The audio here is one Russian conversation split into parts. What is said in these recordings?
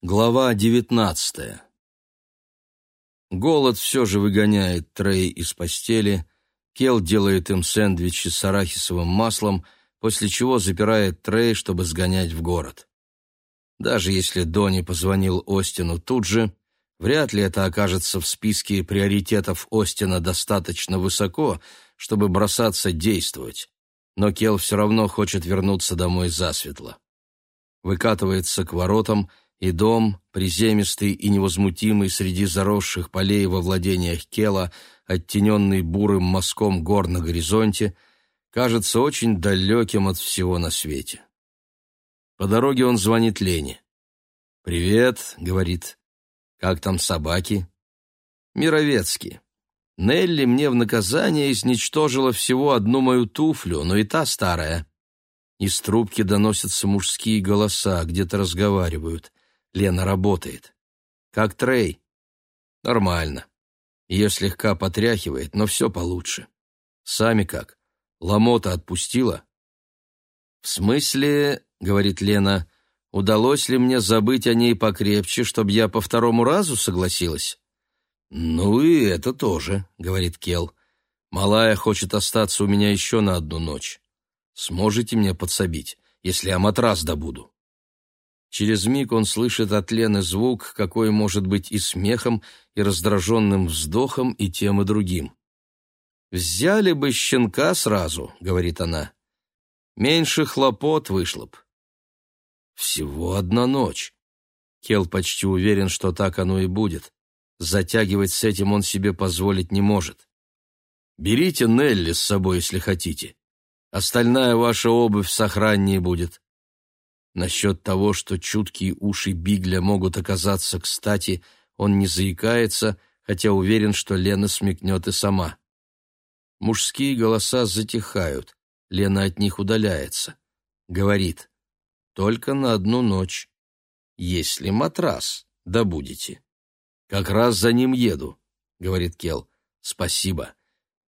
Глава девятнадцатая. Голод все же выгоняет Трей из постели. Кел делает им сэндвичи с арахисовым маслом, после чего запирает Трей, чтобы сгонять в город. Даже если Донни позвонил Остину тут же, вряд ли это окажется в списке приоритетов Остина достаточно высоко, чтобы бросаться действовать. Но Кел все равно хочет вернуться домой засветло. Выкатывается к воротам — и дом, приземистый и невозмутимый среди заросших полей во владениях Кела, оттененный бурым мазком гор на горизонте, кажется очень далеким от всего на свете. По дороге он звонит Лене. «Привет», — говорит. «Как там собаки?» «Мировецкие. Нелли мне в наказание изничтожила всего одну мою туфлю, но и та старая». Из трубки доносятся мужские голоса, где-то разговаривают. Лена работает. Как Трей? Нормально. Ее слегка потряхивает, но все получше. Сами как? Ломота отпустила? В смысле, говорит Лена, удалось ли мне забыть о ней покрепче, чтобы я по второму разу согласилась? Ну и это тоже, говорит Кел. Малая хочет остаться у меня еще на одну ночь. Сможете мне подсобить, если я матрас добуду? Через миг он слышит от Лены звук, какой может быть и смехом, и раздраженным вздохом, и тем и другим. «Взяли бы щенка сразу», — говорит она. «Меньше хлопот вышло б». Всего одна ночь. Кел почти уверен, что так оно и будет. Затягивать с этим он себе позволить не может. «Берите Нелли с собой, если хотите. Остальная ваша обувь сохраннее будет. Насчет того, что чуткие уши Бигля могут оказаться кстати, он не заикается, хотя уверен, что Лена смекнет и сама. Мужские голоса затихают, Лена от них удаляется. Говорит, только на одну ночь. Если матрас добудете. Как раз за ним еду, говорит Кел. Спасибо.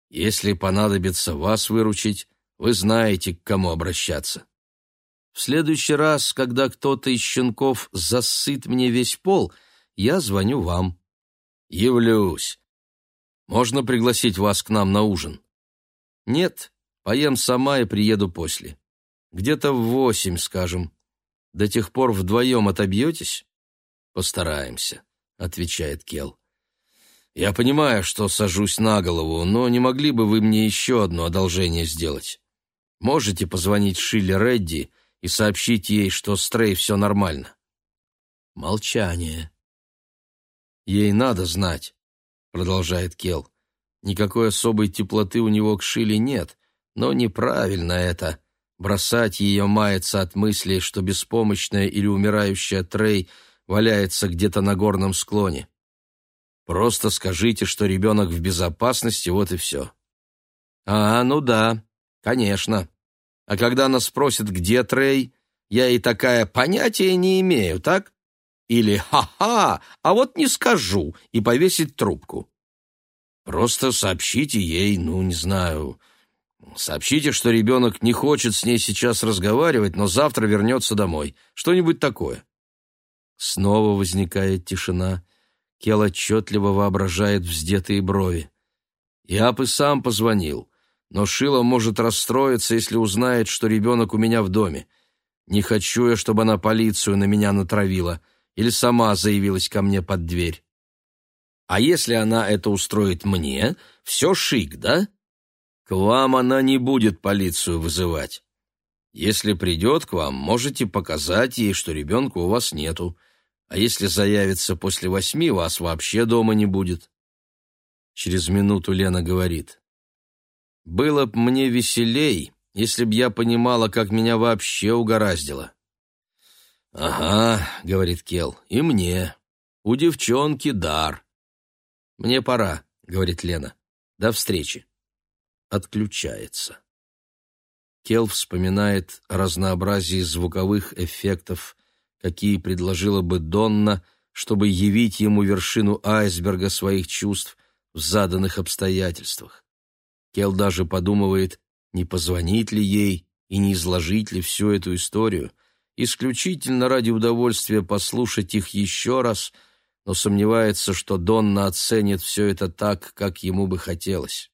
Если понадобится вас выручить, вы знаете, к кому обращаться. В следующий раз, когда кто-то из щенков засыт мне весь пол, я звоню вам. Явлюсь. Можно пригласить вас к нам на ужин? Нет, поем сама и приеду после. Где-то в восемь, скажем. До тех пор вдвоем отобьетесь? Постараемся, отвечает Кел. Я понимаю, что сажусь на голову, но не могли бы вы мне еще одно одолжение сделать? Можете позвонить Шилле Редди и сообщить ей, что с Трей все нормально. Молчание. Ей надо знать, продолжает Кел. Никакой особой теплоты у него к Шиле нет, но неправильно это бросать ее маяться от мысли, что беспомощная или умирающая Трей валяется где-то на горном склоне. Просто скажите, что ребенок в безопасности, вот и все. А, ну да, конечно. А когда она спросит, где Трей, я и такая понятия не имею, так? Или «ха-ха, а вот не скажу» и повесить трубку. Просто сообщите ей, ну, не знаю, сообщите, что ребенок не хочет с ней сейчас разговаривать, но завтра вернется домой. Что-нибудь такое. Снова возникает тишина. Кел отчетливо воображает вздетые брови. Я бы сам позвонил но Шила может расстроиться, если узнает, что ребенок у меня в доме. Не хочу я, чтобы она полицию на меня натравила или сама заявилась ко мне под дверь. А если она это устроит мне, все шик, да? К вам она не будет полицию вызывать. Если придет к вам, можете показать ей, что ребенка у вас нету. А если заявится после восьми, вас вообще дома не будет. Через минуту Лена говорит. Было б мне веселей, если б я понимала, как меня вообще угораздило. «Ага», — говорит Кел, — «и мне. У девчонки дар». «Мне пора», — говорит Лена. «До встречи». Отключается. Кел вспоминает разнообразие звуковых эффектов, какие предложила бы Донна, чтобы явить ему вершину айсберга своих чувств в заданных обстоятельствах. Кел даже подумывает, не позвонить ли ей и не изложить ли всю эту историю, исключительно ради удовольствия послушать их еще раз, но сомневается, что Донна оценит все это так, как ему бы хотелось.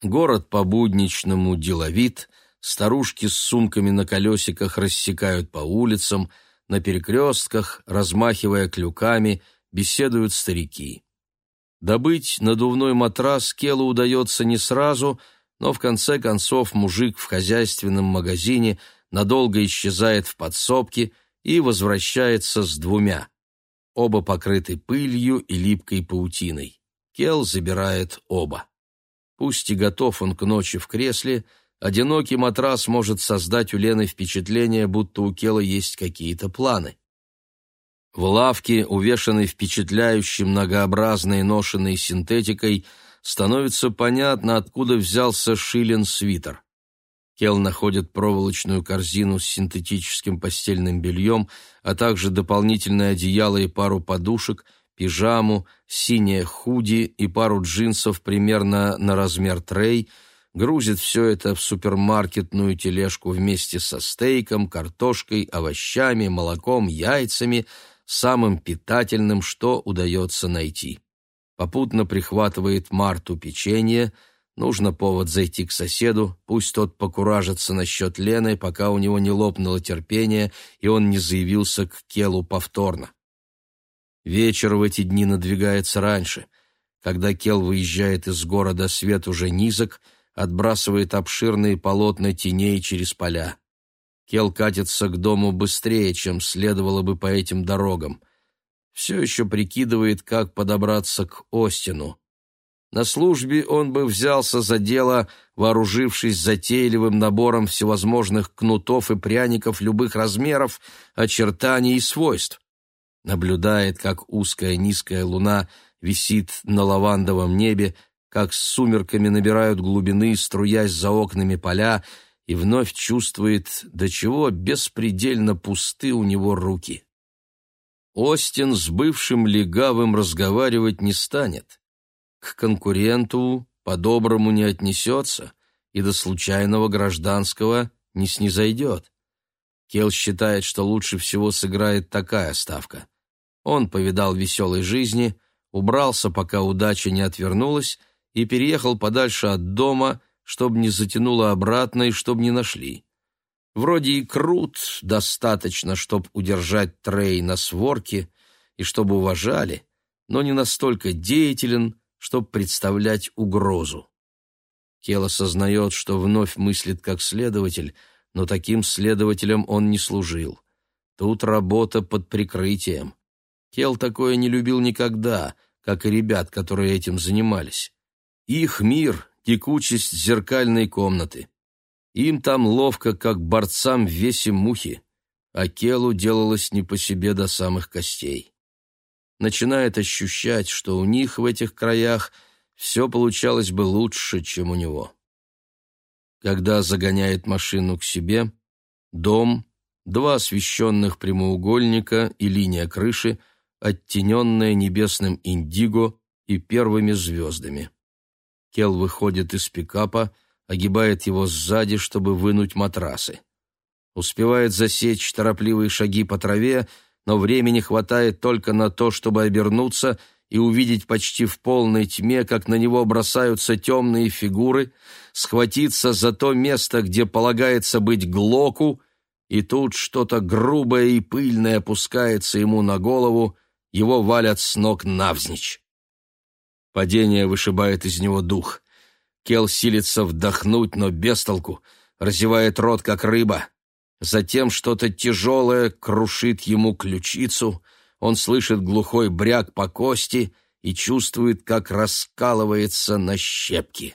Город по-будничному деловит, старушки с сумками на колесиках рассекают по улицам, на перекрестках, размахивая клюками, беседуют старики. Добыть надувной матрас Келу удается не сразу, но в конце концов мужик в хозяйственном магазине надолго исчезает в подсобке и возвращается с двумя. Оба покрыты пылью и липкой паутиной. Кел забирает оба. Пусть и готов он к ночи в кресле, одинокий матрас может создать у Лены впечатление, будто у Кела есть какие-то планы. В лавке, увешанной впечатляющей многообразной ношенной синтетикой, становится понятно, откуда взялся шилен-свитер. Кел находит проволочную корзину с синтетическим постельным бельем, а также дополнительное одеяло и пару подушек, пижаму, синее худи и пару джинсов примерно на размер трей, грузит все это в супермаркетную тележку вместе со стейком, картошкой, овощами, молоком, яйцами – самым питательным, что удается найти. Попутно прихватывает Марту печенье, нужно повод зайти к соседу, пусть тот покуражится насчет Лены, пока у него не лопнуло терпение, и он не заявился к Келу повторно. Вечер в эти дни надвигается раньше. Когда Кел выезжает из города, свет уже низок, отбрасывает обширные полотна теней через поля. Кел катится к дому быстрее, чем следовало бы по этим дорогам. Все еще прикидывает, как подобраться к Остину. На службе он бы взялся за дело, вооружившись затейливым набором всевозможных кнутов и пряников любых размеров, очертаний и свойств. Наблюдает, как узкая низкая луна висит на лавандовом небе, как с сумерками набирают глубины, струясь за окнами поля, и вновь чувствует, до чего беспредельно пусты у него руки. Остин с бывшим легавым разговаривать не станет. К конкуренту по-доброму не отнесется и до случайного гражданского не снизойдет. Кел считает, что лучше всего сыграет такая ставка. Он повидал веселой жизни, убрался, пока удача не отвернулась, и переехал подальше от дома – чтобы не затянуло обратно и чтобы не нашли. Вроде и крут достаточно, чтобы удержать Трей на сворке и чтобы уважали, но не настолько деятелен, чтобы представлять угрозу. Кел осознает, что вновь мыслит как следователь, но таким следователем он не служил. Тут работа под прикрытием. Кел такое не любил никогда, как и ребят, которые этим занимались. Их мир текучесть зеркальной комнаты. Им там ловко, как борцам в весе мухи, а Келу делалось не по себе до самых костей. Начинает ощущать, что у них в этих краях все получалось бы лучше, чем у него. Когда загоняет машину к себе, дом, два освещенных прямоугольника и линия крыши, оттененная небесным индиго и первыми звездами. Кел выходит из пикапа, огибает его сзади, чтобы вынуть матрасы. Успевает засечь торопливые шаги по траве, но времени хватает только на то, чтобы обернуться и увидеть почти в полной тьме, как на него бросаются темные фигуры, схватиться за то место, где полагается быть Глоку, и тут что-то грубое и пыльное опускается ему на голову, его валят с ног навзничь. Падение вышибает из него дух. Кел силится вдохнуть, но без толку, разевает рот, как рыба. Затем что-то тяжелое крушит ему ключицу, он слышит глухой бряк по кости и чувствует, как раскалывается на щепки.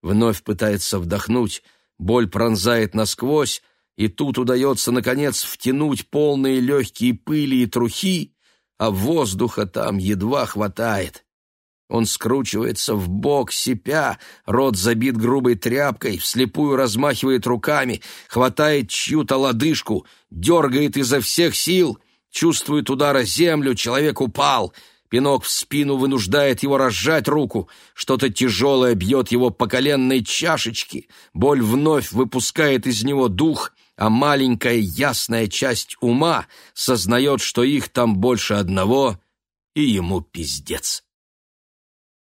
Вновь пытается вдохнуть, боль пронзает насквозь, и тут удается, наконец, втянуть полные легкие пыли и трухи, а воздуха там едва хватает. Он скручивается в бок, сипя, рот забит грубой тряпкой, вслепую размахивает руками, хватает чью-то лодыжку, дергает изо всех сил, чувствует удар о землю, человек упал. Пинок в спину вынуждает его разжать руку, что-то тяжелое бьет его по коленной чашечке, боль вновь выпускает из него дух, а маленькая ясная часть ума сознает, что их там больше одного, и ему пиздец.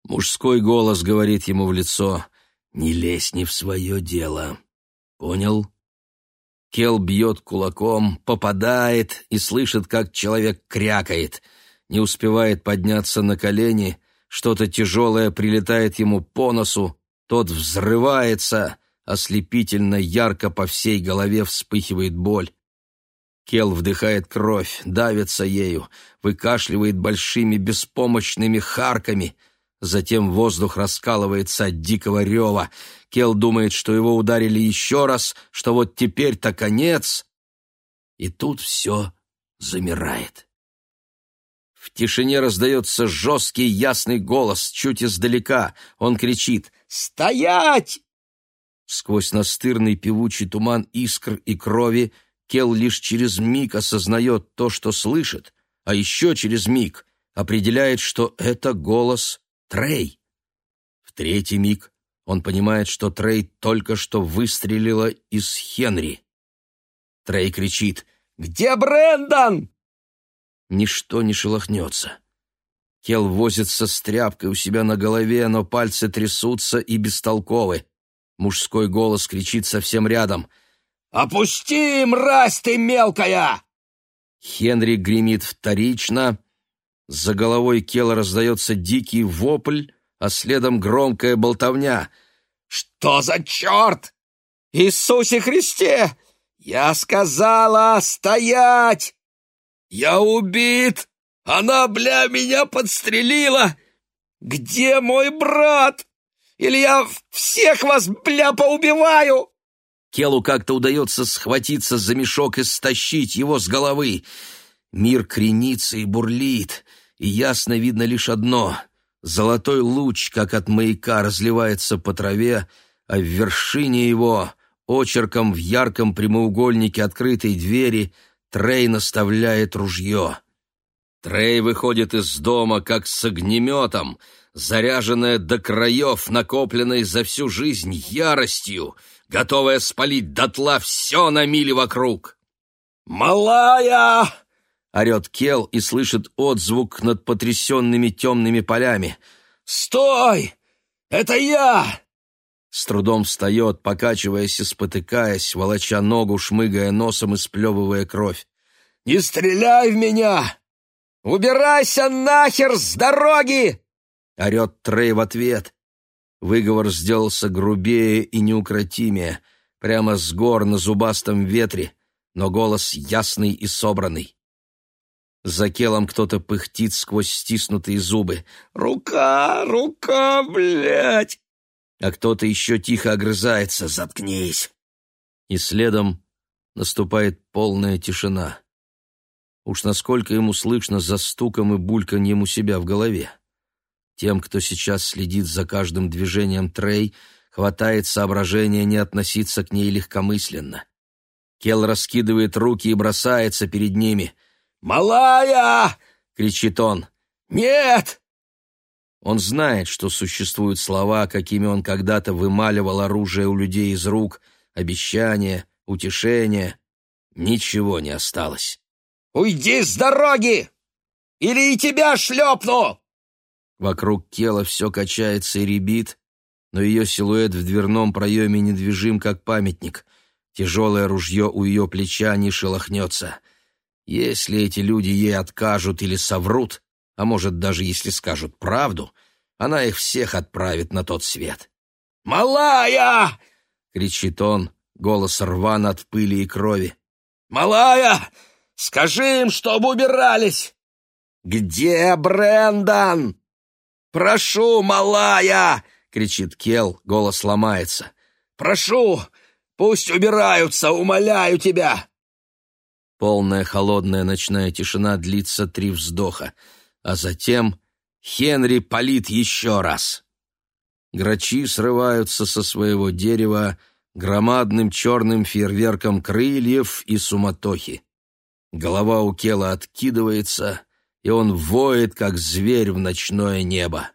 Мужской голос говорит ему в лицо «Не лезь не в свое дело». Понял? Кел бьет кулаком, попадает и слышит, как человек крякает. Не успевает подняться на колени, что-то тяжелое прилетает ему по носу, тот взрывается, ослепительно ярко по всей голове вспыхивает боль. Кел вдыхает кровь, давится ею, выкашливает большими беспомощными харками. Затем воздух раскалывается от дикого рева. Кел думает, что его ударили еще раз, что вот теперь-то конец. И тут все замирает. В тишине раздается жесткий ясный голос, чуть издалека. Он кричит «Стоять!» Сквозь настырный певучий туман искр и крови Кел лишь через миг осознает то, что слышит, а еще через миг определяет, что это голос Трей. В третий миг он понимает, что Трей только что выстрелила из Хенри. Трей кричит «Где Брэндон?» Ничто не шелохнется. Кел возится с тряпкой у себя на голове, но пальцы трясутся и бестолковы. Мужской голос кричит совсем рядом. «Опусти, мразь ты мелкая!» Хенри гремит вторично. За головой Кела раздается дикий вопль, а следом громкая болтовня. «Что за черт? Иисусе Христе! Я сказала стоять! Я убит! Она, бля, меня подстрелила! Где мой брат? Или я всех вас, бля, поубиваю!» Келу как-то удается схватиться за мешок и стащить его с головы. Мир кренится и бурлит, и ясно видно лишь одно — золотой луч, как от маяка, разливается по траве, а в вершине его, очерком в ярком прямоугольнике открытой двери, Трей наставляет ружье. Трей выходит из дома, как с огнеметом — заряженная до краев, накопленной за всю жизнь яростью, готовая спалить дотла все на миле вокруг. «Малая!» — орет Кел и слышит отзвук над потрясенными темными полями. «Стой! Это я!» С трудом встает, покачиваясь и спотыкаясь, волоча ногу, шмыгая носом и сплевывая кровь. «Не стреляй в меня! Убирайся нахер с дороги!» — орет Трей в ответ. Выговор сделался грубее и неукротимее, прямо с гор на зубастом ветре, но голос ясный и собранный. За келом кто-то пыхтит сквозь стиснутые зубы. «Рука, рука, блядь!» А кто-то еще тихо огрызается. «Заткнись!» И следом наступает полная тишина. Уж насколько ему слышно за стуком и бульканьем у себя в голове. Тем, кто сейчас следит за каждым движением Трей, хватает соображения не относиться к ней легкомысленно. Кел раскидывает руки и бросается перед ними. «Малая!» — кричит он. «Нет!» Он знает, что существуют слова, какими он когда-то вымаливал оружие у людей из рук, обещания, утешения. Ничего не осталось. «Уйди с дороги! Или и тебя шлепну!» Вокруг тела все качается и ребит, но ее силуэт в дверном проеме недвижим, как памятник. Тяжелое ружье у ее плеча не шелохнется. Если эти люди ей откажут или соврут, а может, даже если скажут правду, она их всех отправит на тот свет. «Малая!» — кричит он, голос рван от пыли и крови. «Малая! Скажи им, чтобы убирались!» «Где Брендан?» «Прошу, малая!» — кричит Кел, голос ломается. «Прошу! Пусть убираются, умоляю тебя!» Полная холодная ночная тишина длится три вздоха, а затем Хенри палит еще раз. Грачи срываются со своего дерева громадным черным фейерверком крыльев и суматохи. Голова у Кела откидывается — и он воет, как зверь в ночное небо.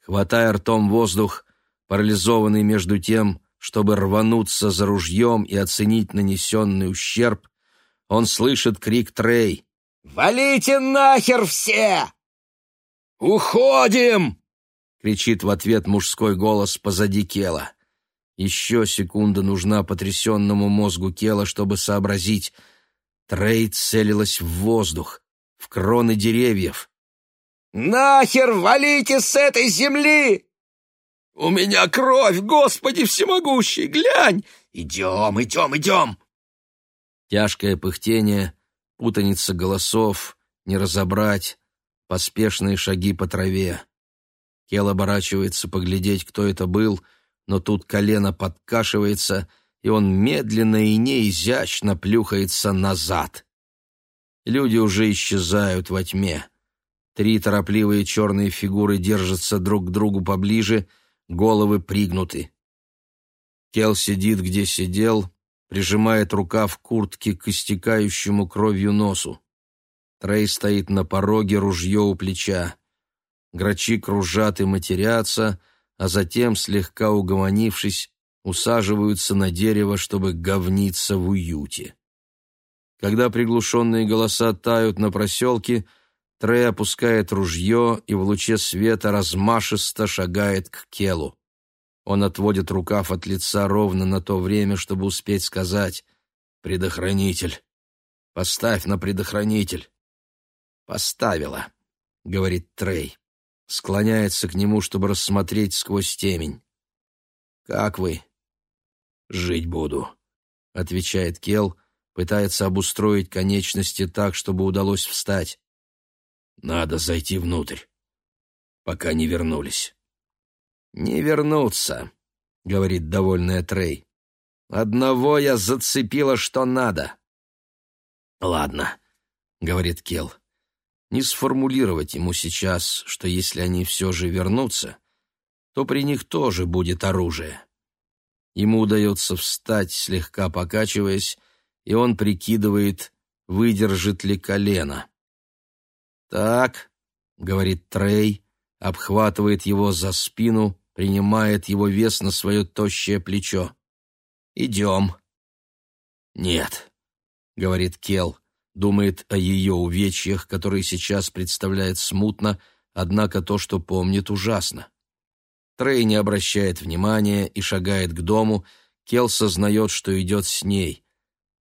Хватая ртом воздух, парализованный между тем, чтобы рвануться за ружьем и оценить нанесенный ущерб, он слышит крик Трей. «Валите нахер все!» «Уходим!» — кричит в ответ мужской голос позади Кела. Еще секунда нужна потрясенному мозгу Кела, чтобы сообразить. Трей целилась в воздух, в кроны деревьев. «Нахер валите с этой земли!» «У меня кровь, Господи всемогущий, глянь!» «Идем, идем, идем!» Тяжкое пыхтение, путаница голосов, не разобрать, поспешные шаги по траве. Кел оборачивается поглядеть, кто это был, но тут колено подкашивается, и он медленно и неизящно плюхается назад. Люди уже исчезают во тьме. Три торопливые черные фигуры держатся друг к другу поближе, головы пригнуты. Кел сидит, где сидел, прижимает рукав куртки к истекающему кровью носу. Трей стоит на пороге, ружье у плеча. Грачи кружат и матерятся, а затем, слегка угомонившись, усаживаются на дерево, чтобы говниться в уюте. Когда приглушенные голоса тают на проселке, Трей опускает ружье и в луче света размашисто шагает к Келу. Он отводит рукав от лица ровно на то время, чтобы успеть сказать «Предохранитель! Поставь на предохранитель!» «Поставила», — говорит Трей. Склоняется к нему, чтобы рассмотреть сквозь темень. «Как вы?» «Жить буду», — отвечает Кел, пытается обустроить конечности так, чтобы удалось встать. «Надо зайти внутрь, пока не вернулись». «Не вернуться», — говорит довольная Трей. «Одного я зацепила, что надо». «Ладно», — говорит Кел. «Не сформулировать ему сейчас, что если они все же вернутся, то при них тоже будет оружие». Ему удается встать, слегка покачиваясь, и он прикидывает, выдержит ли колено. «Так», — говорит Трей, обхватывает его за спину принимает его вес на свое тощее плечо. «Идем». «Нет», — говорит Кел, думает о ее увечьях, которые сейчас представляет смутно, однако то, что помнит, ужасно. Трей не обращает внимания и шагает к дому, Кел сознает, что идет с ней.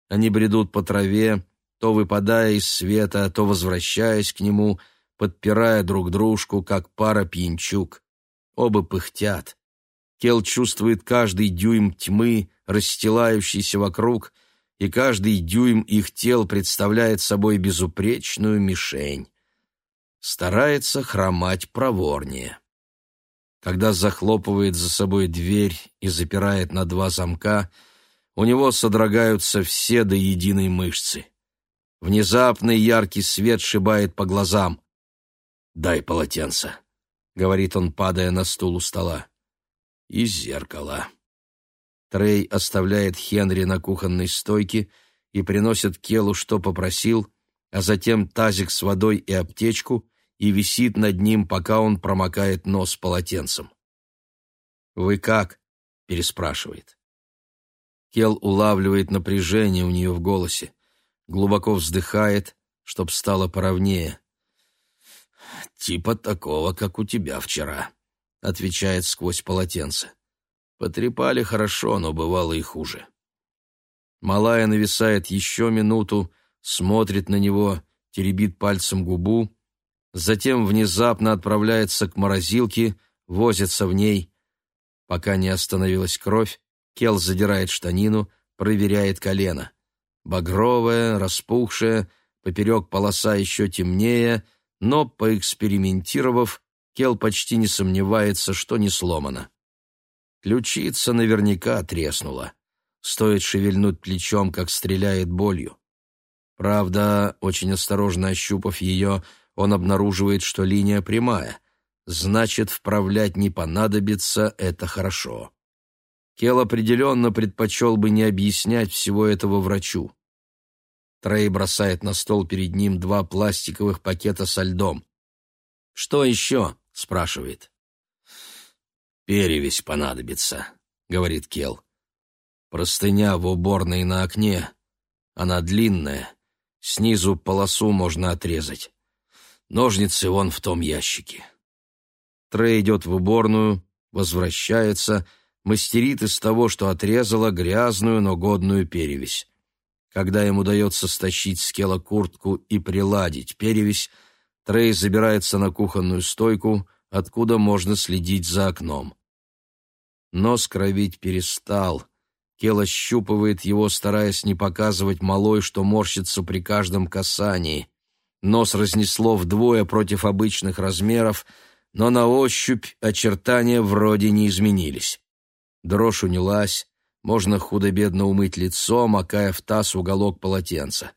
Они бредут по траве, то выпадая из света, то возвращаясь к нему, подпирая друг дружку, как пара пьянчук. Оба пыхтят. Кел чувствует каждый дюйм тьмы, расстилающийся вокруг, и каждый дюйм их тел представляет собой безупречную мишень. Старается хромать проворнее. Когда захлопывает за собой дверь и запирает на два замка, у него содрогаются все до единой мышцы. Внезапный яркий свет шибает по глазам. «Дай полотенце», — говорит он, падая на стул у стола. «И зеркало». Трей оставляет Хенри на кухонной стойке и приносит Келу, что попросил, а затем тазик с водой и аптечку и висит над ним, пока он промокает нос полотенцем. «Вы как?» — переспрашивает. Кел улавливает напряжение у нее в голосе, глубоко вздыхает, чтоб стало поровнее. «Типа такого, как у тебя вчера», — отвечает сквозь полотенце. «Потрепали хорошо, но бывало и хуже». Малая нависает еще минуту, смотрит на него, теребит пальцем губу, затем внезапно отправляется к морозилке, возится в ней. Пока не остановилась кровь, Кел задирает штанину, проверяет колено. Багровая, распухшая, поперек полоса еще темнее — но, поэкспериментировав, Кел почти не сомневается, что не сломано. Ключица наверняка треснула. Стоит шевельнуть плечом, как стреляет болью. Правда, очень осторожно ощупав ее, он обнаруживает, что линия прямая. Значит, вправлять не понадобится, это хорошо. Кел определенно предпочел бы не объяснять всего этого врачу. Трей бросает на стол перед ним два пластиковых пакета со льдом. «Что еще?» — спрашивает. «Перевесь понадобится», — говорит Кел. Простыня в уборной на окне. Она длинная. Снизу полосу можно отрезать. Ножницы вон в том ящике. Трей идет в уборную, возвращается, мастерит из того, что отрезала, грязную, но годную перевесь. Когда им удается стащить с Кела куртку и приладить перевесь, Трей забирается на кухонную стойку, откуда можно следить за окном. Нос кровить перестал. Кел ощупывает его, стараясь не показывать малой, что морщится при каждом касании. Нос разнесло вдвое против обычных размеров, но на ощупь очертания вроде не изменились. Дрожь унялась, можно худо-бедно умыть лицо, макая в таз уголок полотенца.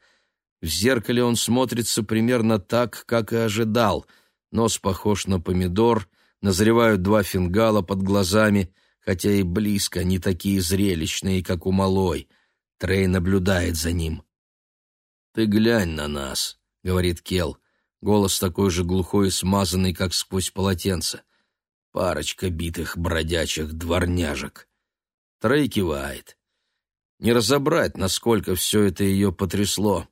В зеркале он смотрится примерно так, как и ожидал. Нос похож на помидор, назревают два фингала под глазами, хотя и близко не такие зрелищные, как у малой. Трей наблюдает за ним. «Ты глянь на нас», — говорит Кел. Голос такой же глухой и смазанный, как сквозь полотенце. Парочка битых бродячих дворняжек. Трей кивает. Не разобрать, насколько все это ее потрясло.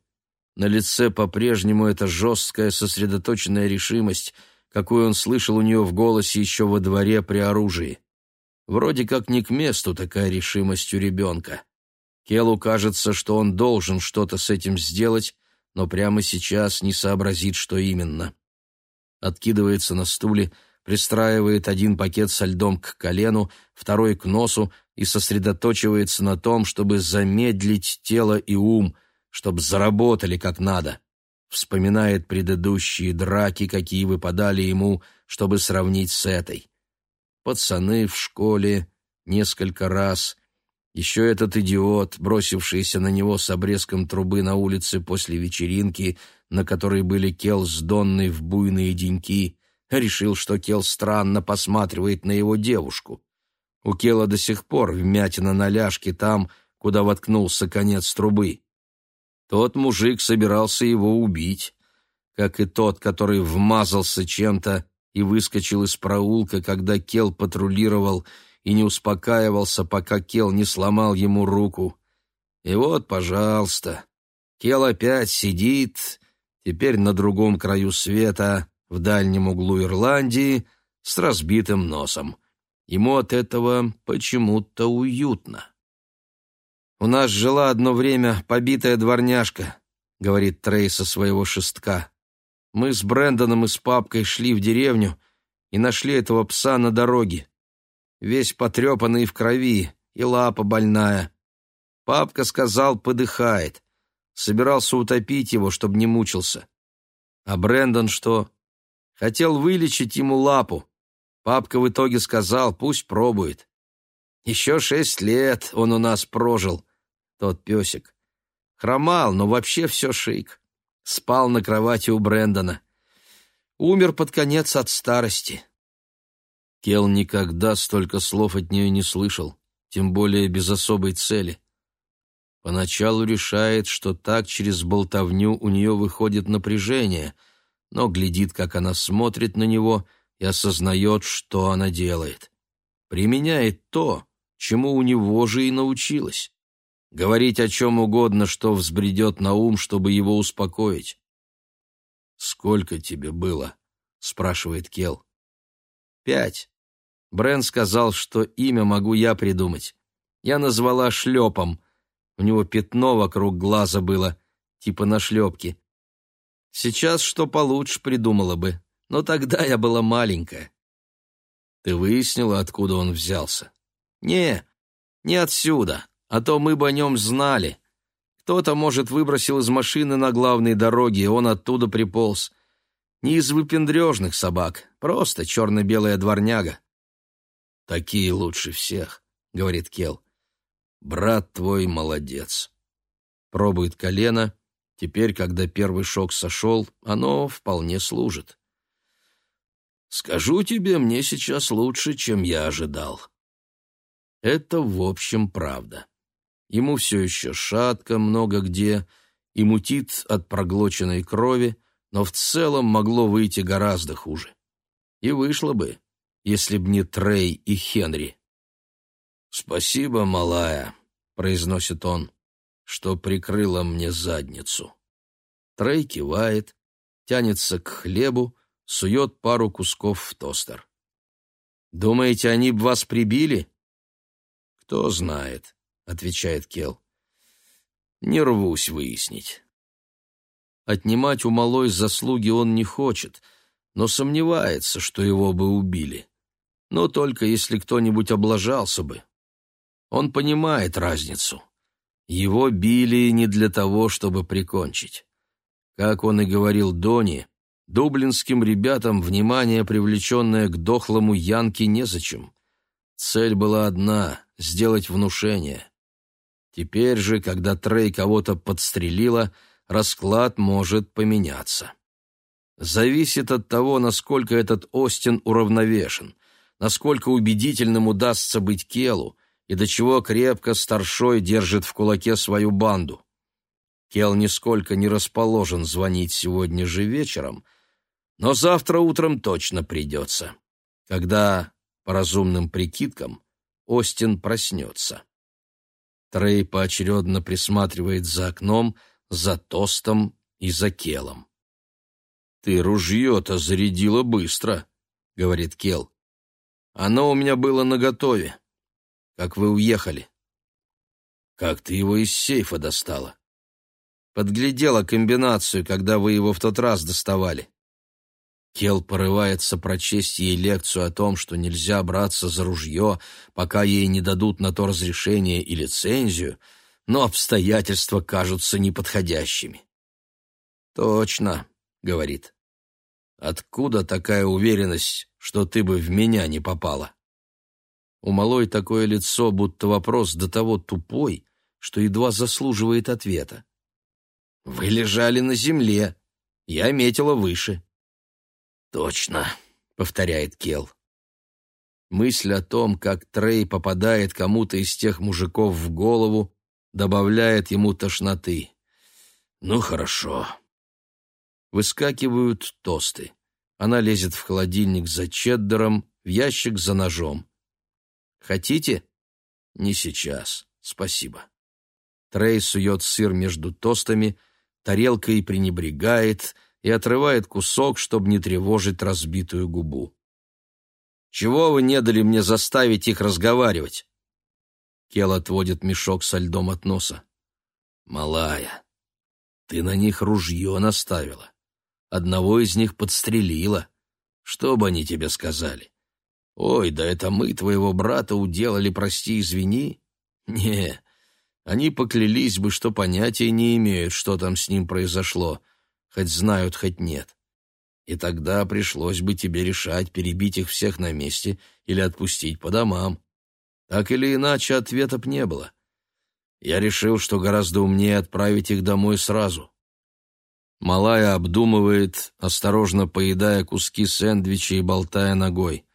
На лице по-прежнему эта жесткая, сосредоточенная решимость, какую он слышал у нее в голосе еще во дворе при оружии. Вроде как не к месту такая решимость у ребенка. Келу кажется, что он должен что-то с этим сделать, но прямо сейчас не сообразит, что именно. Откидывается на стуле, пристраивает один пакет со льдом к колену, второй к носу и сосредоточивается на том, чтобы замедлить тело и ум, чтобы заработали как надо. Вспоминает предыдущие драки, какие выпадали ему, чтобы сравнить с этой. Пацаны в школе несколько раз, еще этот идиот, бросившийся на него с обрезком трубы на улице после вечеринки, на которой были Кел с Донной в буйные деньки, решил, что Кел странно посматривает на его девушку. У Кела до сих пор вмятина на ляжке там, куда воткнулся конец трубы. Тот мужик собирался его убить, как и тот, который вмазался чем-то и выскочил из проулка, когда Кел патрулировал и не успокаивался, пока Кел не сломал ему руку. И вот, пожалуйста, Кел опять сидит, теперь на другом краю света, в дальнем углу Ирландии с разбитым носом. Ему от этого почему-то уютно. «У нас жила одно время побитая дворняжка», — говорит Трей со своего шестка. «Мы с Брэндоном и с папкой шли в деревню и нашли этого пса на дороге. Весь потрепанный в крови и лапа больная. Папка сказал, подыхает. Собирался утопить его, чтобы не мучился. А Брэндон что? Хотел вылечить ему лапу. Папка в итоге сказал, пусть пробует. Еще шесть лет он у нас прожил, тот песик. Хромал, но вообще все шик. Спал на кровати у Брэндона. Умер под конец от старости. Кел никогда столько слов от нее не слышал, тем более без особой цели. Поначалу решает, что так через болтовню у нее выходит напряжение — но глядит, как она смотрит на него, и осознает, что она делает. Применяет то, чему у него же и научилась. Говорить о чем угодно, что взбредет на ум, чтобы его успокоить. «Сколько тебе было?» — спрашивает Кел. «Пять. Брэн сказал, что имя могу я придумать. Я назвала шлепом. У него пятно вокруг глаза было, типа на шлепке. Сейчас что получше придумала бы, но тогда я была маленькая. Ты выяснила, откуда он взялся? Не, не отсюда, а то мы бы о нем знали. Кто-то, может, выбросил из машины на главной дороге, и он оттуда приполз. Не из выпендрежных собак, просто черно-белая дворняга. «Такие лучше всех», — говорит Кел. «Брат твой молодец». Пробует колено — Теперь, когда первый шок сошел, оно вполне служит. Скажу тебе, мне сейчас лучше, чем я ожидал. Это, в общем, правда. Ему все еще шатко много где и мутит от проглоченной крови, но в целом могло выйти гораздо хуже. И вышло бы, если б не Трей и Хенри. «Спасибо, малая», — произносит он, — «что прикрыло мне задницу». Трей кивает, тянется к хлебу, сует пару кусков в тостер. «Думаете, они б вас прибили?» «Кто знает», — отвечает Кел. «Не рвусь выяснить». Отнимать у малой заслуги он не хочет, но сомневается, что его бы убили. Но только если кто-нибудь облажался бы. Он понимает разницу. Его били не для того, чтобы прикончить. Как он и говорил Дони, дублинским ребятам внимание, привлеченное к дохлому Янке, незачем. Цель была одна — сделать внушение. Теперь же, когда Трей кого-то подстрелила, расклад может поменяться. Зависит от того, насколько этот Остин уравновешен, насколько убедительным удастся быть Келу и до чего крепко старшой держит в кулаке свою банду. Кел нисколько не расположен звонить сегодня же вечером, но завтра утром точно придется, когда, по разумным прикидкам, Остин проснется. Трей поочередно присматривает за окном, за Тостом и за Келом. «Ты ружье-то зарядила быстро», — говорит Кел. «Оно у меня было наготове. Как вы уехали?» «Как ты его из сейфа достала?» «Подглядела комбинацию, когда вы его в тот раз доставали». Кел порывается прочесть ей лекцию о том, что нельзя браться за ружье, пока ей не дадут на то разрешение и лицензию, но обстоятельства кажутся неподходящими. «Точно», — говорит. «Откуда такая уверенность, что ты бы в меня не попала?» У малой такое лицо, будто вопрос до того тупой, что едва заслуживает ответа. «Вы лежали на земле. Я метила выше». «Точно», — повторяет Кел. Мысль о том, как Трей попадает кому-то из тех мужиков в голову, добавляет ему тошноты. «Ну, хорошо». Выскакивают тосты. Она лезет в холодильник за чеддером, в ящик за ножом. «Хотите?» «Не сейчас. Спасибо». Трей сует сыр между тостами, тарелкой пренебрегает — и отрывает кусок, чтобы не тревожить разбитую губу. «Чего вы не дали мне заставить их разговаривать?» Кел отводит мешок со льдом от носа. «Малая, ты на них ружье наставила. Одного из них подстрелила. Что бы они тебе сказали? Ой, да это мы твоего брата уделали, прости, извини. Не, они поклялись бы, что понятия не имеют, что там с ним произошло, хоть знают, хоть нет. И тогда пришлось бы тебе решать, перебить их всех на месте или отпустить по домам. Так или иначе, ответа б не было. Я решил, что гораздо умнее отправить их домой сразу. Малая обдумывает, осторожно поедая куски сэндвича и болтая ногой.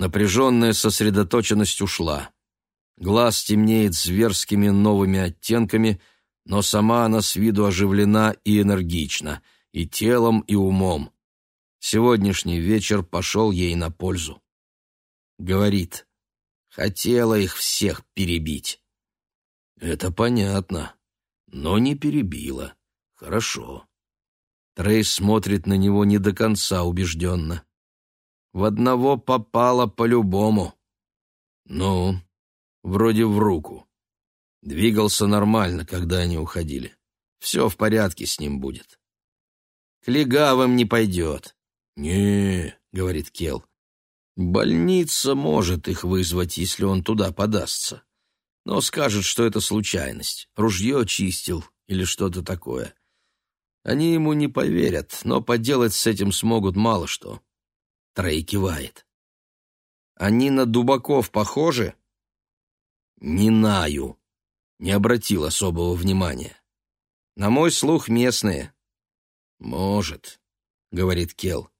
Напряженная сосредоточенность ушла. Глаз темнеет зверскими новыми оттенками — но сама она с виду оживлена и энергична, и телом, и умом. Сегодняшний вечер пошел ей на пользу. Говорит, хотела их всех перебить. Это понятно, но не перебила. Хорошо. Трейс смотрит на него не до конца убежденно. В одного попала по-любому. Ну, вроде в руку. Двигался нормально, когда они уходили. Все в порядке с ним будет. К легавым не пойдет. не говорит Кел. Больница может их вызвать, если он туда подастся. Но скажет, что это случайность. Ружье чистил или что-то такое. Они ему не поверят, но поделать с этим смогут мало что. Трей кивает. Они на дубаков похожи? Не наю, не обратил особого внимания. На мой слух местные. Может, говорит Кел.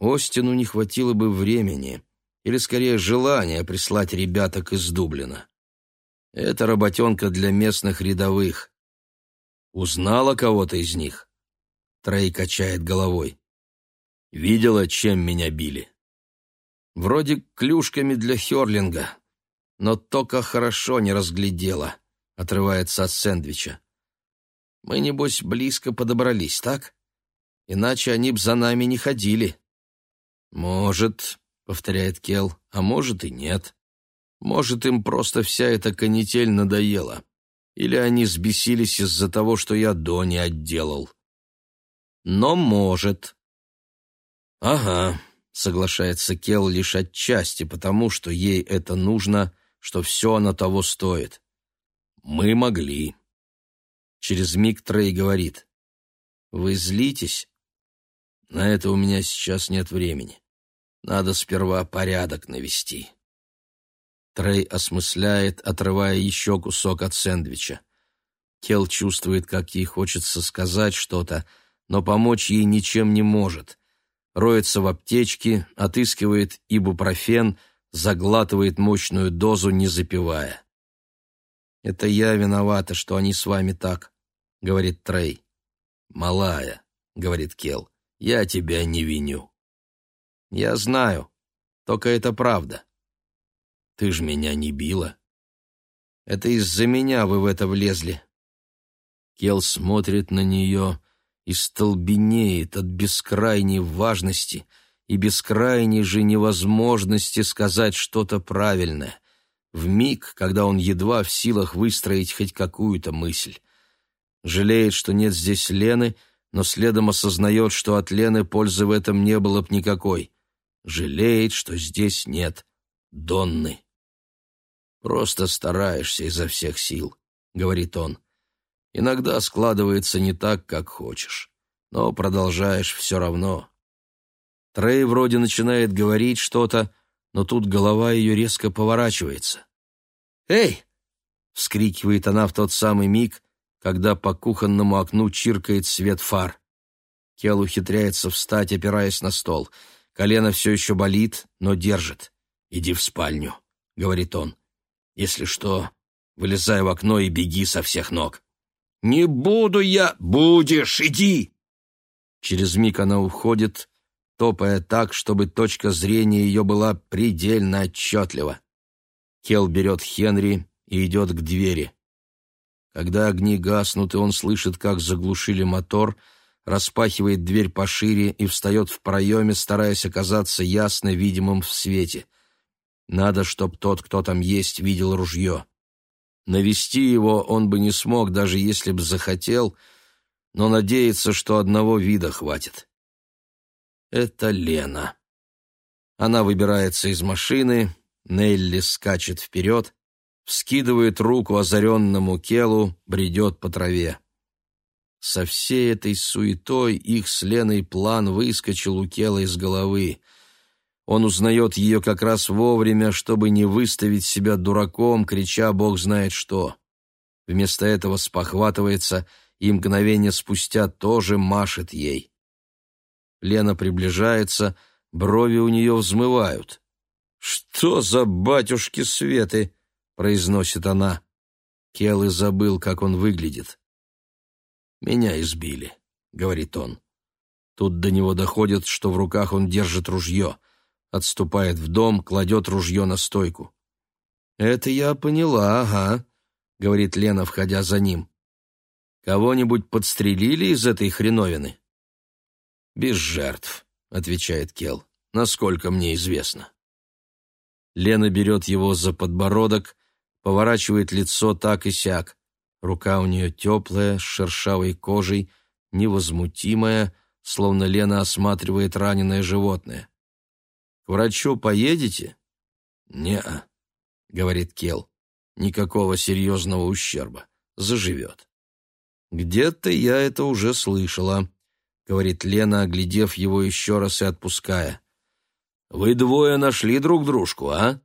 Остину не хватило бы времени, или скорее желания прислать ребяток из Дублина. Это работенка для местных рядовых. Узнала кого-то из них? Трей качает головой. Видела, чем меня били? Вроде клюшками для херлинга. но только хорошо не разглядела, отрывается от сэндвича. Мы, небось, близко подобрались, так? Иначе они б за нами не ходили. Может, повторяет Кел, а может и нет. Может, им просто вся эта канитель надоела. Или они сбесились из-за того, что я до не отделал. Но может. Ага, соглашается Кел лишь отчасти, потому что ей это нужно, что все оно того стоит. Мы могли. Через миг Трей говорит. «Вы злитесь?» «На это у меня сейчас нет времени. Надо сперва порядок навести». Трей осмысляет, отрывая еще кусок от сэндвича. Кел чувствует, как ей хочется сказать что-то, но помочь ей ничем не может. Роется в аптечке, отыскивает ибупрофен, заглатывает мощную дозу, не запивая. «Это я виновата, что они с вами так», — говорит Трей. «Малая», — говорит Кел, — «я тебя не виню». «Я знаю, только это правда». «Ты ж меня не била». «Это из-за меня вы в это влезли». Кел смотрит на нее и столбенеет от бескрайней важности и бескрайней же невозможности сказать что-то правильное — в миг, когда он едва в силах выстроить хоть какую-то мысль. Жалеет, что нет здесь Лены, но следом осознает, что от Лены пользы в этом не было б никакой. Жалеет, что здесь нет Донны. «Просто стараешься изо всех сил», — говорит он. «Иногда складывается не так, как хочешь, но продолжаешь все равно». Трей вроде начинает говорить что-то, но тут голова ее резко поворачивается. «Эй!» — вскрикивает она в тот самый миг, когда по кухонному окну чиркает свет фар. Кел ухитряется встать, опираясь на стол. Колено все еще болит, но держит. «Иди в спальню», — говорит он. «Если что, вылезай в окно и беги со всех ног». «Не буду я...» «Будешь, иди!» Через миг она уходит, топая так, чтобы точка зрения ее была предельно отчетлива. Кел берет Хенри и идет к двери. Когда огни гаснут, и он слышит, как заглушили мотор, распахивает дверь пошире и встает в проеме, стараясь оказаться ясно видимым в свете. Надо, чтоб тот, кто там есть, видел ружье. Навести его он бы не смог, даже если бы захотел, но надеется, что одного вида хватит. Это Лена. Она выбирается из машины, Нелли скачет вперед, вскидывает руку озаренному Келу, бредет по траве. Со всей этой суетой их с Леной план выскочил у Кела из головы. Он узнает ее как раз вовремя, чтобы не выставить себя дураком, крича «Бог знает что». Вместо этого спохватывается и мгновение спустя тоже машет ей. Лена приближается, брови у нее взмывают. «Что за батюшки Светы?» — произносит она. Келл забыл, как он выглядит. «Меня избили», — говорит он. Тут до него доходит, что в руках он держит ружье. Отступает в дом, кладет ружье на стойку. «Это я поняла, ага», — говорит Лена, входя за ним. «Кого-нибудь подстрелили из этой хреновины?» «Без жертв», — отвечает Кел, — «насколько мне известно». Лена берет его за подбородок, поворачивает лицо так и сяк. Рука у нее теплая, с шершавой кожей, невозмутимая, словно Лена осматривает раненое животное. «К врачу поедете?» «Не-а», — говорит Кел. «Никакого серьезного ущерба. Заживет». «Где-то я это уже слышала», говорит Лена, оглядев его еще раз и отпуская. «Вы двое нашли друг дружку, а?»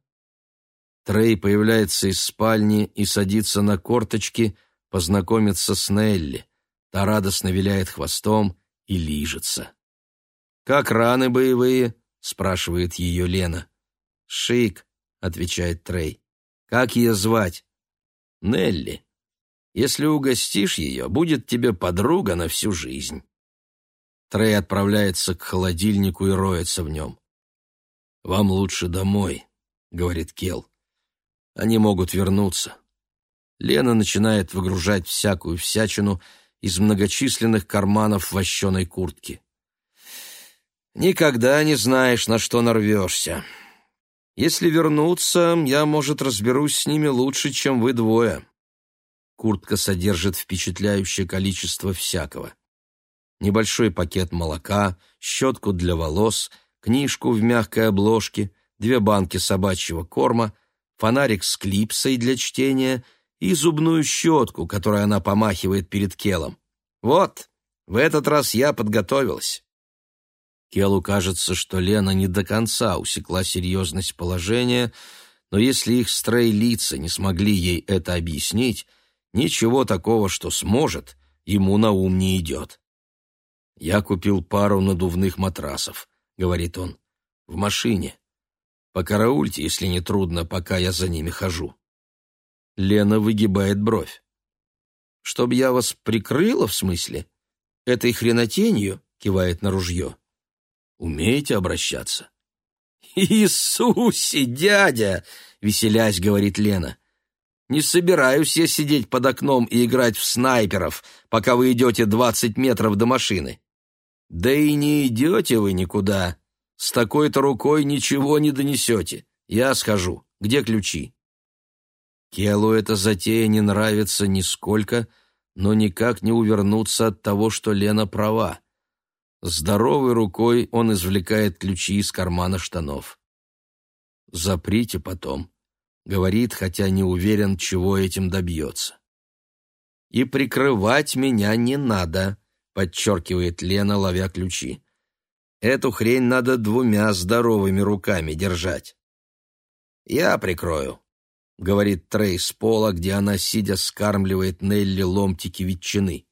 Трей появляется из спальни и садится на корточки познакомиться с Нелли. Та радостно виляет хвостом и лижется. «Как раны боевые?» — спрашивает ее Лена. «Шик», — отвечает Трей. «Как ее звать?» «Нелли. Если угостишь ее, будет тебе подруга на всю жизнь». Трей отправляется к холодильнику и роется в нем. «Вам лучше домой», — говорит Кел. Они могут вернуться. Лена начинает выгружать всякую всячину из многочисленных карманов вощеной куртки. Никогда не знаешь, на что нарвешься. Если вернуться, я, может, разберусь с ними лучше, чем вы двое. Куртка содержит впечатляющее количество всякого. Небольшой пакет молока, щетку для волос, книжку в мягкой обложке, две банки собачьего корма, фонарик с клипсой для чтения и зубную щетку, которой она помахивает перед Келом. Вот, в этот раз я подготовилась. Келу кажется, что Лена не до конца усекла серьезность положения, но если их стрей-лица не смогли ей это объяснить, ничего такого, что сможет, ему на ум не идет. «Я купил пару надувных матрасов», — говорит он, — «в машине. Покараульте, если не трудно, пока я за ними хожу». Лена выгибает бровь. «Чтоб я вас прикрыла, в смысле? Этой хренотенью?» — кивает на ружье. Умеете обращаться?» «Иисусе, дядя!» — веселясь, говорит Лена. «Не собираюсь я сидеть под окном и играть в снайперов, пока вы идете двадцать метров до машины. Да и не идете вы никуда. С такой-то рукой ничего не донесете. Я схожу. Где ключи?» Келу эта затея не нравится нисколько, но никак не увернуться от того, что Лена права. Здоровой рукой он извлекает ключи из кармана штанов. «Заприте потом», — говорит, хотя не уверен, чего этим добьется. «И прикрывать меня не надо», — подчеркивает Лена, ловя ключи. «Эту хрень надо двумя здоровыми руками держать». «Я прикрою», — говорит Трей с пола, где она, сидя, скармливает Нелли ломтики ветчины.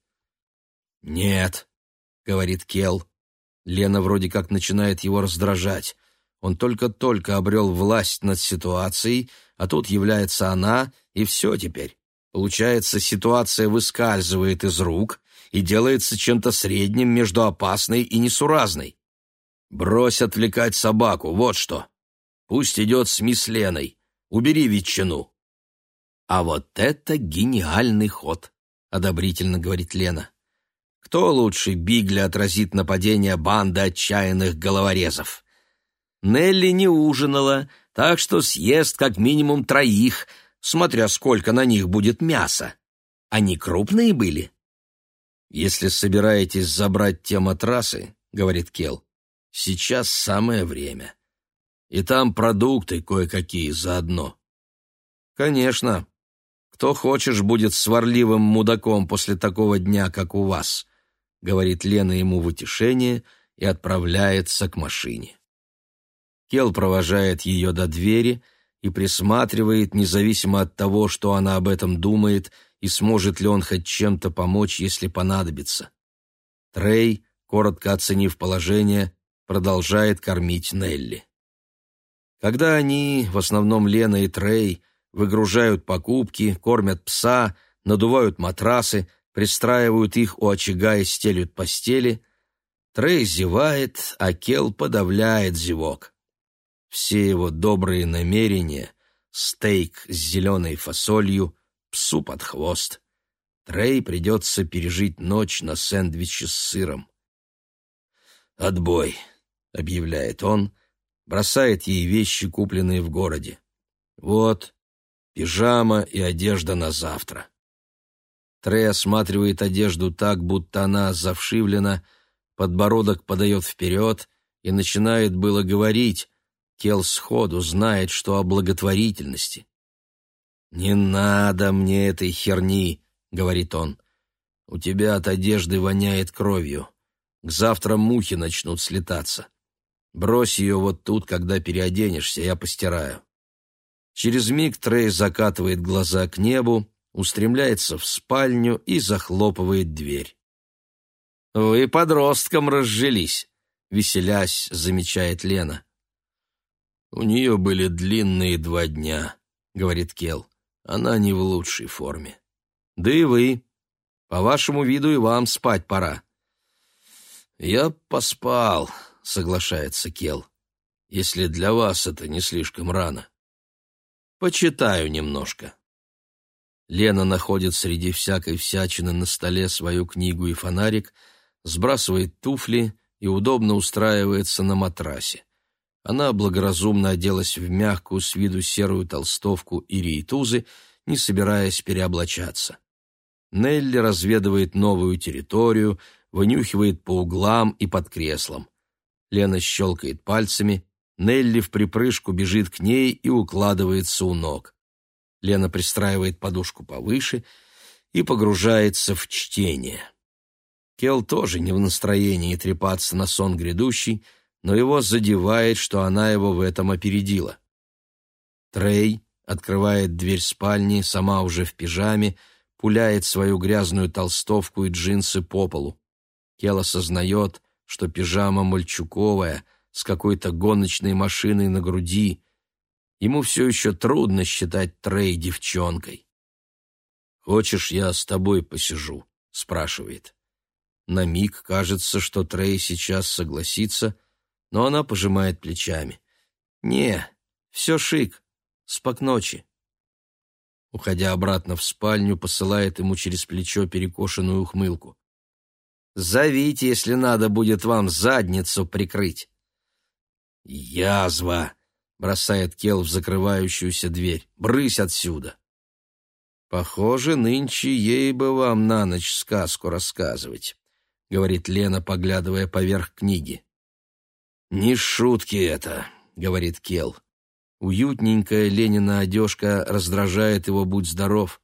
«Нет», — говорит Кел. Лена вроде как начинает его раздражать. Он только-только обрел власть над ситуацией, а тут является она, и все теперь. Получается, ситуация выскальзывает из рук и делается чем-то средним между опасной и несуразной. Брось отвлекать собаку, вот что. Пусть идет с мисс Леной. Убери ветчину. А вот это гениальный ход, одобрительно говорит Лена. Кто лучше Бигля отразит нападение банды отчаянных головорезов? Нелли не ужинала, так что съест как минимум троих, смотря сколько на них будет мяса. Они крупные были? «Если собираетесь забрать те матрасы, — говорит Кел, — сейчас самое время. И там продукты кое-какие заодно». «Конечно. Кто хочешь будет сварливым мудаком после такого дня, как у вас», — говорит Лена ему в утешение и отправляется к машине. Кел провожает ее до двери и присматривает, независимо от того, что она об этом думает и сможет ли он хоть чем-то помочь, если понадобится. Трей, коротко оценив положение, продолжает кормить Нелли. Когда они, в основном Лена и Трей, выгружают покупки, кормят пса, надувают матрасы, пристраивают их у очага и стелют постели. Трей зевает, а Кел подавляет зевок. Все его добрые намерения — стейк с зеленой фасолью, псу под хвост. Трей придется пережить ночь на сэндвиче с сыром. «Отбой», — объявляет он, бросает ей вещи, купленные в городе. «Вот, пижама и одежда на завтра». Трей осматривает одежду так, будто она завшивлена, подбородок подает вперед и начинает было говорить. Кел сходу знает, что о благотворительности. «Не надо мне этой херни», — говорит он. «У тебя от одежды воняет кровью. К завтра мухи начнут слетаться. Брось ее вот тут, когда переоденешься, я постираю». Через миг Трей закатывает глаза к небу, устремляется в спальню и захлопывает дверь. «Вы подростком разжились», — веселясь, замечает Лена. «У нее были длинные два дня», — говорит Кел. «Она не в лучшей форме». «Да и вы. По вашему виду и вам спать пора». «Я поспал», — соглашается Кел, — «если для вас это не слишком рано». Почитаю немножко. Лена находит среди всякой всячины на столе свою книгу и фонарик, сбрасывает туфли и удобно устраивается на матрасе. Она благоразумно оделась в мягкую с виду серую толстовку и рейтузы, не собираясь переоблачаться. Нелли разведывает новую территорию, вынюхивает по углам и под креслом. Лена щелкает пальцами, Нелли в припрыжку бежит к ней и укладывается у ног. Лена пристраивает подушку повыше и погружается в чтение. Кел тоже не в настроении трепаться на сон грядущий, но его задевает, что она его в этом опередила. Трей открывает дверь спальни, сама уже в пижаме, пуляет свою грязную толстовку и джинсы по полу. Кел осознает, что пижама мальчуковая, с какой-то гоночной машиной на груди. Ему все еще трудно считать Трей девчонкой. «Хочешь, я с тобой посижу?» — спрашивает. На миг кажется, что Трей сейчас согласится, но она пожимает плечами. «Не, все шик, спок ночи». Уходя обратно в спальню, посылает ему через плечо перекошенную ухмылку. «Зовите, если надо будет вам задницу прикрыть». «Язва!» — бросает Кел в закрывающуюся дверь. «Брысь отсюда!» «Похоже, нынче ей бы вам на ночь сказку рассказывать», — говорит Лена, поглядывая поверх книги. «Не шутки это», — говорит Кел. Уютненькая Ленина одежка раздражает его «Будь здоров».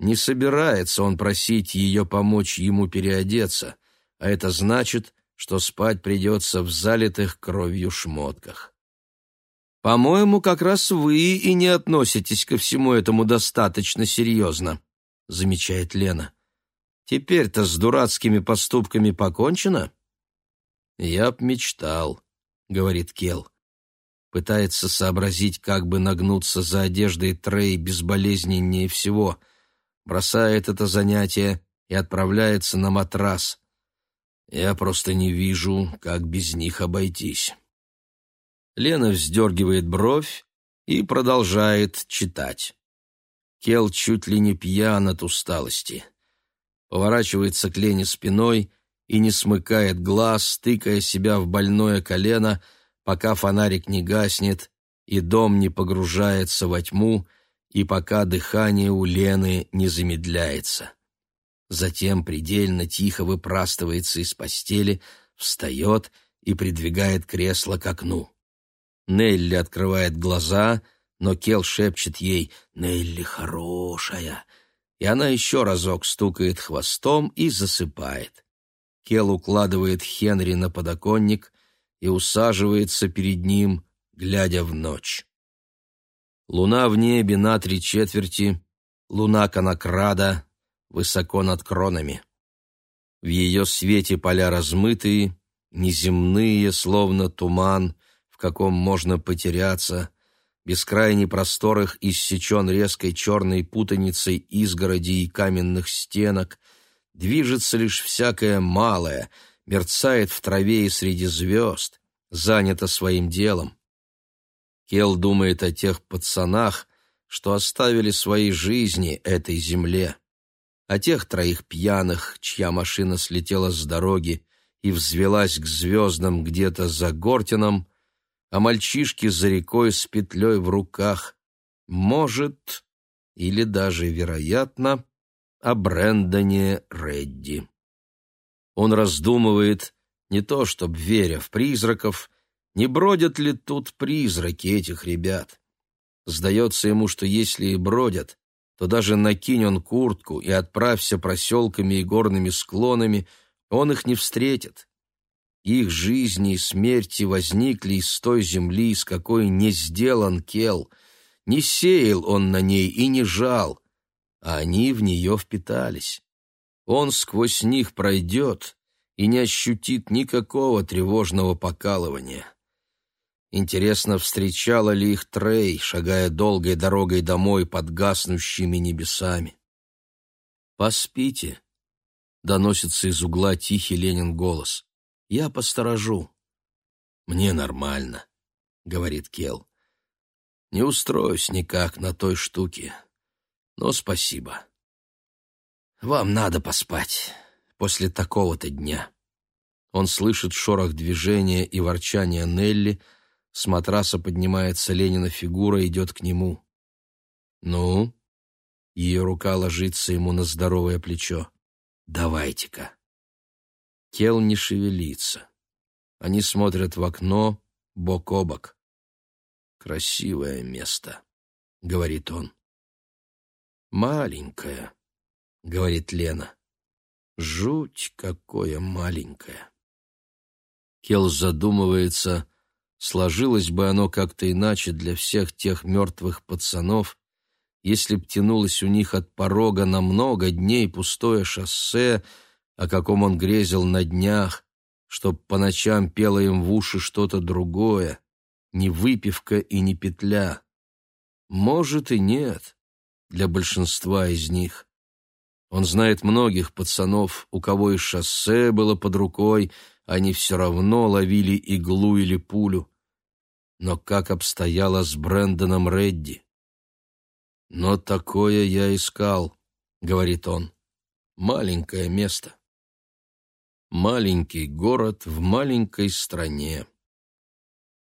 Не собирается он просить ее помочь ему переодеться, а это значит, что спать придется в залитых кровью шмотках. «По-моему, как раз вы и не относитесь ко всему этому достаточно серьезно», — замечает Лена. «Теперь-то с дурацкими поступками покончено?» «Я б мечтал», — говорит Кел пытается сообразить, как бы нагнуться за одеждой Трей безболезненнее всего, бросает это занятие и отправляется на матрас. Я просто не вижу, как без них обойтись. Лена вздергивает бровь и продолжает читать. Кел чуть ли не пьян от усталости. Поворачивается к Лене спиной и не смыкает глаз, тыкая себя в больное колено — пока фонарик не гаснет и дом не погружается во тьму, и пока дыхание у Лены не замедляется. Затем предельно тихо выпрастывается из постели, встает и придвигает кресло к окну. Нелли открывает глаза, но Кел шепчет ей «Нелли хорошая», и она еще разок стукает хвостом и засыпает. Кел укладывает Хенри на подоконник, и усаживается перед ним, глядя в ночь. Луна в небе на три четверти, луна конокрада, высоко над кронами. В ее свете поля размытые, неземные, словно туман, в каком можно потеряться, бескрайний простор их иссечен резкой черной путаницей изгородей и каменных стенок, движется лишь всякое малое — мерцает в траве и среди звезд, занята своим делом. Кел думает о тех пацанах, что оставили свои жизни этой земле, о тех троих пьяных, чья машина слетела с дороги и взвелась к звездам где-то за Гортином, о мальчишке за рекой с петлей в руках, может, или даже вероятно, о Брэндоне Редди. Он раздумывает, не то чтобы веря в призраков, не бродят ли тут призраки этих ребят. Сдается ему, что если и бродят, то даже накинь он куртку и отправься проселками и горными склонами, он их не встретит. Их жизни и смерти возникли из той земли, из какой не сделан кел. Не сеял он на ней и не жал, а они в нее впитались он сквозь них пройдет и не ощутит никакого тревожного покалывания. Интересно, встречала ли их Трей, шагая долгой дорогой домой под гаснущими небесами? «Поспите», — доносится из угла тихий Ленин голос. «Я посторожу». «Мне нормально», — говорит Кел. Не устроюсь никак на той штуке. Но спасибо. Вам надо поспать после такого-то дня. Он слышит шорох движения и ворчание Нелли. С матраса поднимается Ленина фигура, и идет к нему. «Ну?» Ее рука ложится ему на здоровое плечо. «Давайте-ка». Кел не шевелится. Они смотрят в окно, бок о бок. «Красивое место», — говорит он. «Маленькое», — говорит Лена. «Жуть какое маленькое». Кел задумывается, сложилось бы оно как-то иначе для всех тех мертвых пацанов, если б тянулось у них от порога на много дней пустое шоссе, о каком он грезил на днях, чтоб по ночам пело им в уши что-то другое, не выпивка и не петля. Может и нет для большинства из них. Он знает многих пацанов, у кого и шоссе было под рукой, они все равно ловили иглу или пулю. Но как обстояло с Брэндоном Редди? «Но такое я искал», — говорит он. «Маленькое место. Маленький город в маленькой стране.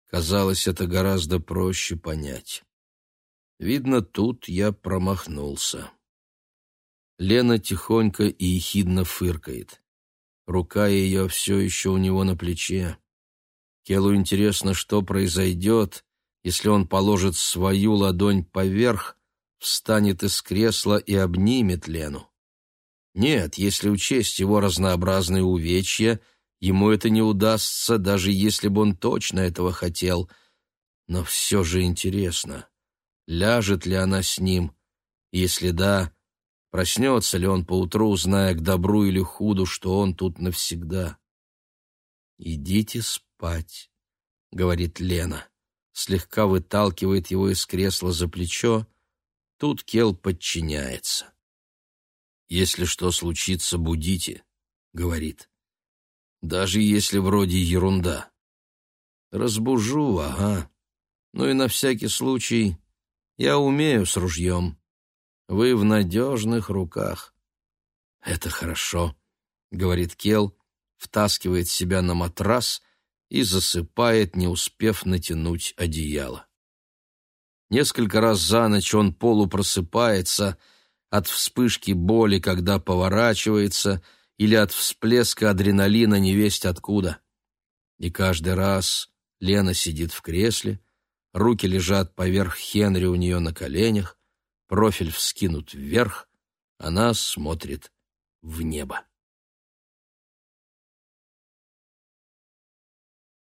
Казалось, это гораздо проще понять. Видно, тут я промахнулся». Лена тихонько и ехидно фыркает. Рука ее все еще у него на плече. Келу интересно, что произойдет, если он положит свою ладонь поверх, встанет из кресла и обнимет Лену. Нет, если учесть его разнообразные увечья, ему это не удастся, даже если бы он точно этого хотел. Но все же интересно, ляжет ли она с ним, если да, проснется ли он поутру, зная к добру или худу, что он тут навсегда. «Идите спать», — говорит Лена, слегка выталкивает его из кресла за плечо, — Тут Кел подчиняется. «Если что случится, будите», — говорит. «Даже если вроде ерунда». «Разбужу, ага. Ну и на всякий случай я умею с ружьем. Вы в надежных руках». «Это хорошо», — говорит Кел, втаскивает себя на матрас и засыпает, не успев натянуть одеяло. Несколько раз за ночь он полупросыпается от вспышки боли, когда поворачивается, или от всплеска адреналина невесть откуда. И каждый раз Лена сидит в кресле, руки лежат поверх Хенри у нее на коленях, профиль вскинут вверх, она смотрит в небо.